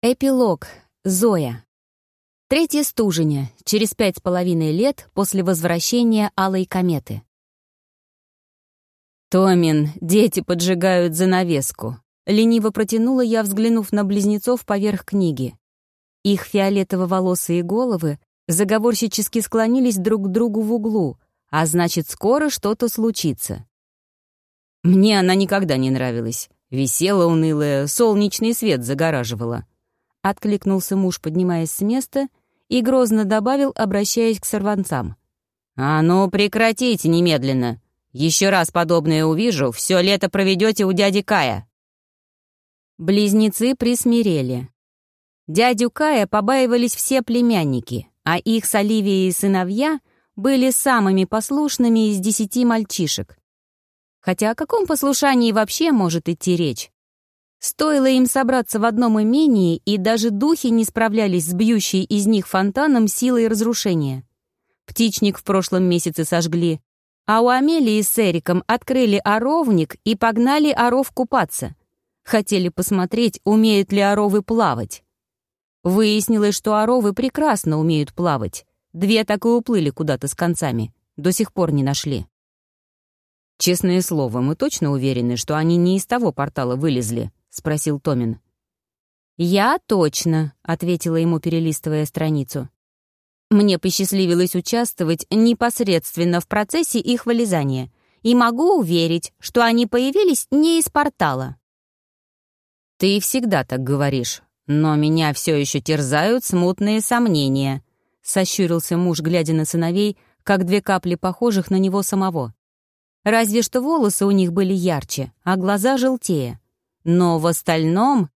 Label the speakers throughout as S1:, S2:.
S1: Эпилог. Зоя. Третье стуженя, через пять с половиной лет после возвращения Алой кометы. «Томин, дети поджигают занавеску», — лениво протянула я, взглянув на близнецов поверх книги. Их фиолетово-волосые головы заговорщически склонились друг к другу в углу, а значит, скоро что-то случится. Мне она никогда не нравилась. Висела унылая, солнечный свет загораживала. — откликнулся муж, поднимаясь с места, и грозно добавил, обращаясь к сорванцам. «А ну, прекратите немедленно! Еще раз подобное увижу, все лето проведете у дяди Кая!» Близнецы присмирели. Дядю Кая побаивались все племянники, а их с Оливией сыновья были самыми послушными из десяти мальчишек. Хотя о каком послушании вообще может идти речь? Стоило им собраться в одном имении, и даже духи не справлялись с бьющей из них фонтаном силой разрушения. Птичник в прошлом месяце сожгли, а у Амелии с Эриком открыли оровник и погнали оров купаться. Хотели посмотреть, умеют ли оровы плавать. Выяснилось, что оровы прекрасно умеют плавать. Две так и уплыли куда-то с концами. До сих пор не нашли. Честное слово, мы точно уверены, что они не из того портала вылезли, — спросил Томин. «Я точно», — ответила ему, перелистывая страницу. «Мне посчастливилось участвовать непосредственно в процессе их вылезания, и могу уверить, что они появились не из портала». «Ты всегда так говоришь, но меня все еще терзают смутные сомнения», — сощурился муж, глядя на сыновей, как две капли похожих на него самого. Разве что волосы у них были ярче, а глаза желтее. Но в остальном,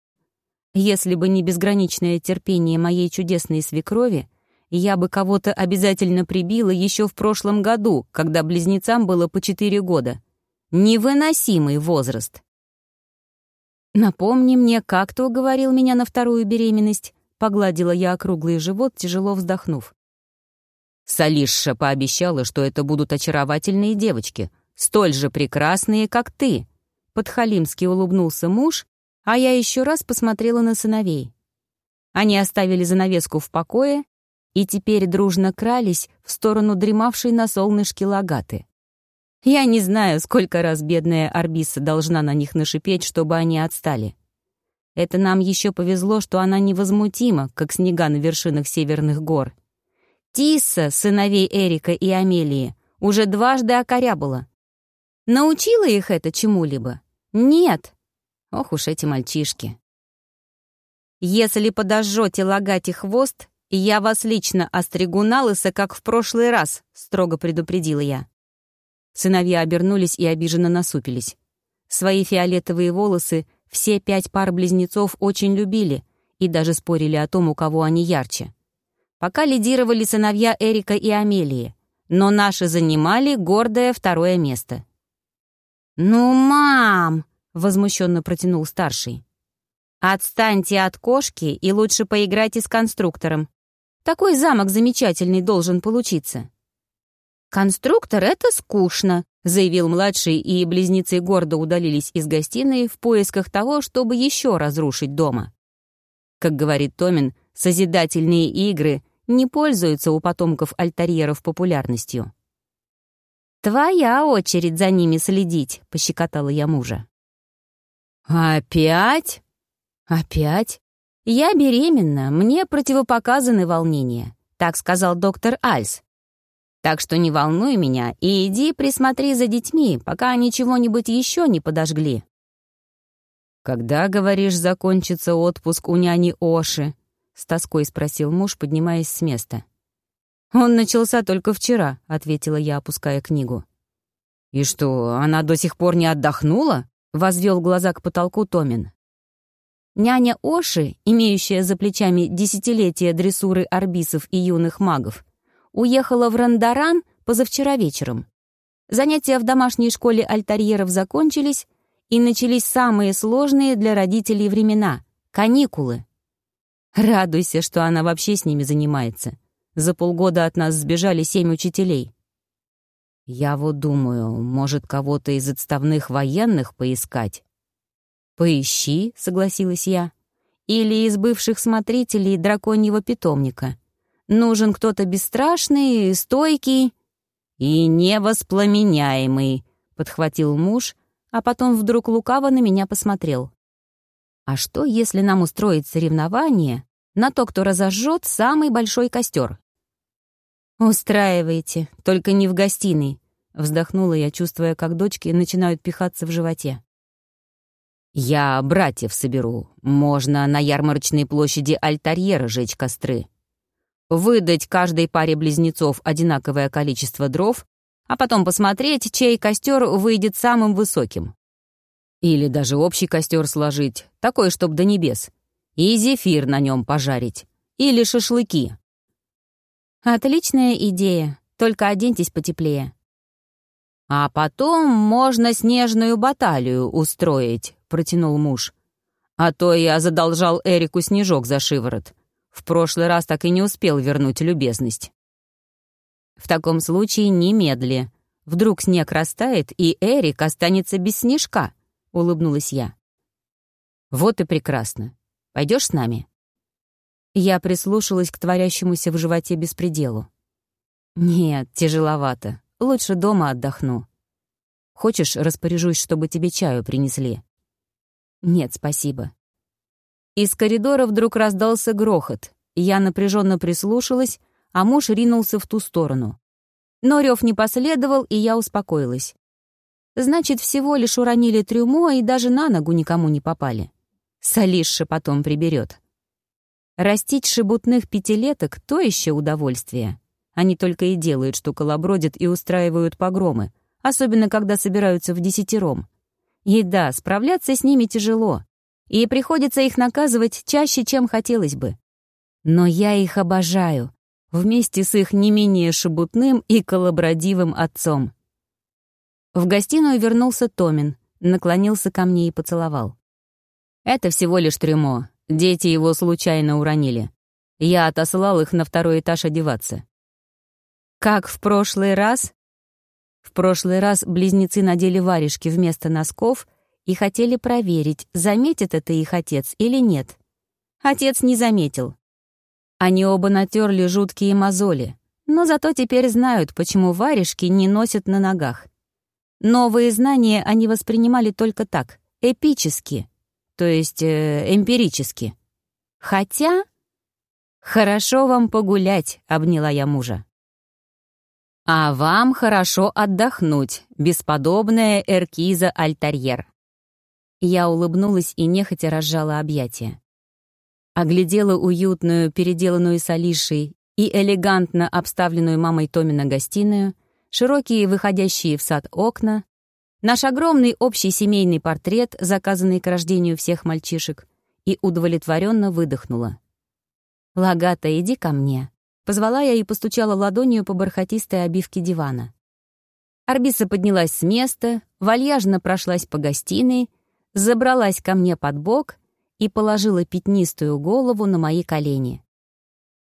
S1: если бы не безграничное терпение моей чудесной свекрови, я бы кого-то обязательно прибила еще в прошлом году, когда близнецам было по четыре года. Невыносимый возраст. «Напомни мне, как ты уговорил меня на вторую беременность?» — погладила я округлый живот, тяжело вздохнув. Салишша пообещала, что это будут очаровательные девочки, столь же прекрасные, как ты. Подхалимски улыбнулся муж, а я еще раз посмотрела на сыновей. Они оставили занавеску в покое и теперь дружно крались в сторону дремавшей на солнышке лагаты. Я не знаю, сколько раз бедная Арбиса должна на них нашипеть, чтобы они отстали. Это нам еще повезло, что она невозмутима, как снега на вершинах северных гор. Тисса, сыновей Эрика и Амелии, уже дважды окорябала. Научила их это чему-либо? Нет. Ох уж эти мальчишки. Если подожжете лагать хвост, я вас лично остригу на лысо, как в прошлый раз, строго предупредила я. Сыновья обернулись и обиженно насупились. Свои фиолетовые волосы все пять пар близнецов очень любили и даже спорили о том, у кого они ярче. Пока лидировали сыновья Эрика и Амелии, но наши занимали гордое второе место — «Ну, мам!» — возмущенно протянул старший. «Отстаньте от кошки и лучше поиграйте с конструктором. Такой замок замечательный должен получиться». «Конструктор — это скучно», — заявил младший, и близнецы гордо удалились из гостиной в поисках того, чтобы еще разрушить дома. Как говорит Томин, созидательные игры не пользуются у потомков альтерьеров популярностью. «Твоя очередь за ними следить», — пощекотала я мужа.
S2: «Опять?»
S1: «Опять? Я беременна, мне противопоказаны волнения», — так сказал доктор Альс. «Так что не волнуй меня и иди присмотри за детьми, пока они чего-нибудь еще не подожгли».
S2: «Когда, говоришь, закончится отпуск у няни Оши?» — с тоской спросил муж, поднимаясь с места.
S1: «Он начался только вчера», — ответила я, опуская книгу.
S2: «И что, она до сих пор не отдохнула?» — возвел глаза к потолку Томин.
S1: Няня Оши, имеющая за плечами десятилетия дрессуры арбисов и юных магов, уехала в Рандаран позавчера вечером. Занятия в домашней школе альтерьеров закончились, и начались самые сложные для родителей времена — каникулы. Радуйся, что она вообще с ними занимается. За полгода от нас сбежали семь учителей.
S2: Я вот думаю, может, кого-то из отставных военных поискать?
S1: «Поищи», — согласилась я. или из бывших смотрителей драконьего питомника. Нужен кто-то бесстрашный, стойкий и невоспламеняемый, подхватил муж, а потом вдруг лукаво на меня посмотрел. А что, если нам устроить соревнование на то, кто разожжет самый большой костер? «Устраивайте, только не в гостиной», — вздохнула я, чувствуя, как дочки начинают пихаться в животе.
S2: «Я братьев соберу. Можно на ярмарочной площади Альтарьера жечь костры. Выдать каждой паре близнецов одинаковое количество дров, а потом посмотреть, чей костер выйдет самым высоким. Или даже общий костер сложить, такой, чтоб до небес. И зефир на нем пожарить. Или шашлыки».
S1: «Отличная идея, только оденьтесь потеплее»,
S2: «А потом можно снежную баталию устроить», — протянул муж. «А то я задолжал Эрику снежок за шиворот. В прошлый раз так и не успел вернуть любезность».
S1: «В таком случае немедли. Вдруг снег растает, и Эрик останется без снежка», — улыбнулась я.
S2: «Вот и прекрасно. Пойдешь с нами?»
S1: Я прислушалась к творящемуся в животе беспределу. «Нет, тяжеловато. Лучше дома отдохну. Хочешь, распоряжусь, чтобы тебе чаю принесли?» «Нет, спасибо». Из коридора вдруг раздался грохот. Я напряженно прислушалась, а муж ринулся в ту сторону. Но рев не последовал, и я успокоилась. Значит, всего лишь уронили трюмо и даже на ногу никому не попали. Солишша потом приберет. Растить шебутных пятилеток — то еще удовольствие. Они только и делают, что колобродят и устраивают погромы, особенно когда собираются в десятером. И да, справляться с ними тяжело, и приходится их наказывать чаще, чем хотелось бы. Но я их обожаю, вместе с их не менее шебутным и колобродивым отцом. В гостиную вернулся Томин, наклонился ко мне и поцеловал. «Это всего лишь трюмо. Дети его случайно уронили. Я отослал их на второй этаж одеваться. Как в прошлый раз? В прошлый раз близнецы надели варежки вместо носков и хотели проверить, заметит это их отец или нет. Отец не заметил. Они оба натерли жуткие мозоли, но зато теперь знают, почему варежки не носят на ногах. Новые знания они воспринимали только так, эпически, то есть э, эмпирически. Хотя... «Хорошо вам погулять», — обняла я мужа. А вам хорошо отдохнуть, бесподобная Эркиза Альтарьер. Я улыбнулась и нехотя разжала объятия. Оглядела уютную, переделанную Салишей и элегантно обставленную мамой Томина гостиную, широкие выходящие в сад окна, наш огромный общий семейный портрет, заказанный к рождению всех мальчишек, и удовлетворенно выдохнула. «Лагата, иди ко мне. Позвала я и постучала ладонью по бархатистой обивке дивана. Арбиса поднялась с места, вальяжно прошлась по гостиной, забралась ко мне под бок и положила пятнистую голову на мои колени.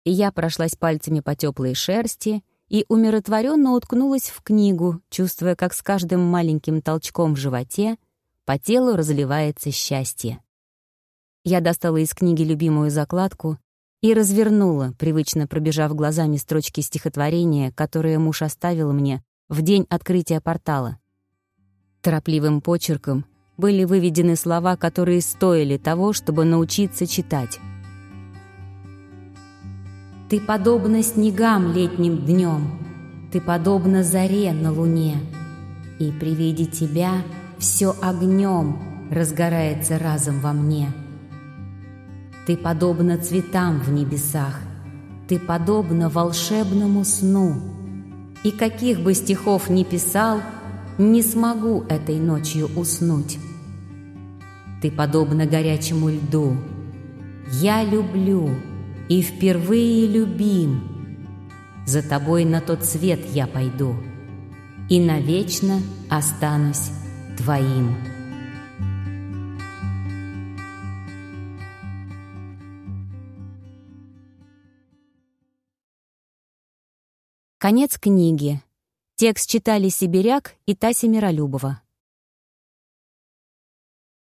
S1: Я прошлась пальцами по теплой шерсти и умиротворенно уткнулась в книгу, чувствуя, как с каждым маленьким толчком в животе по телу разливается счастье. Я достала из книги любимую закладку и развернула, привычно пробежав глазами строчки стихотворения, которые муж оставил мне в день открытия портала. Торопливым почерком были выведены слова, которые стоили того, чтобы научиться читать. «Ты подобна снегам летним днем, ты подобна заре на луне, и при виде тебя все огнем разгорается разом во мне». Ты подобна цветам в небесах, Ты подобна волшебному сну. И каких бы стихов ни писал, Не смогу этой ночью уснуть. Ты подобна горячему льду. Я люблю и впервые любим. За тобой на тот свет я пойду И навечно останусь твоим. Конец книги. Текст читали Сибиряк и Тася Миролюбова.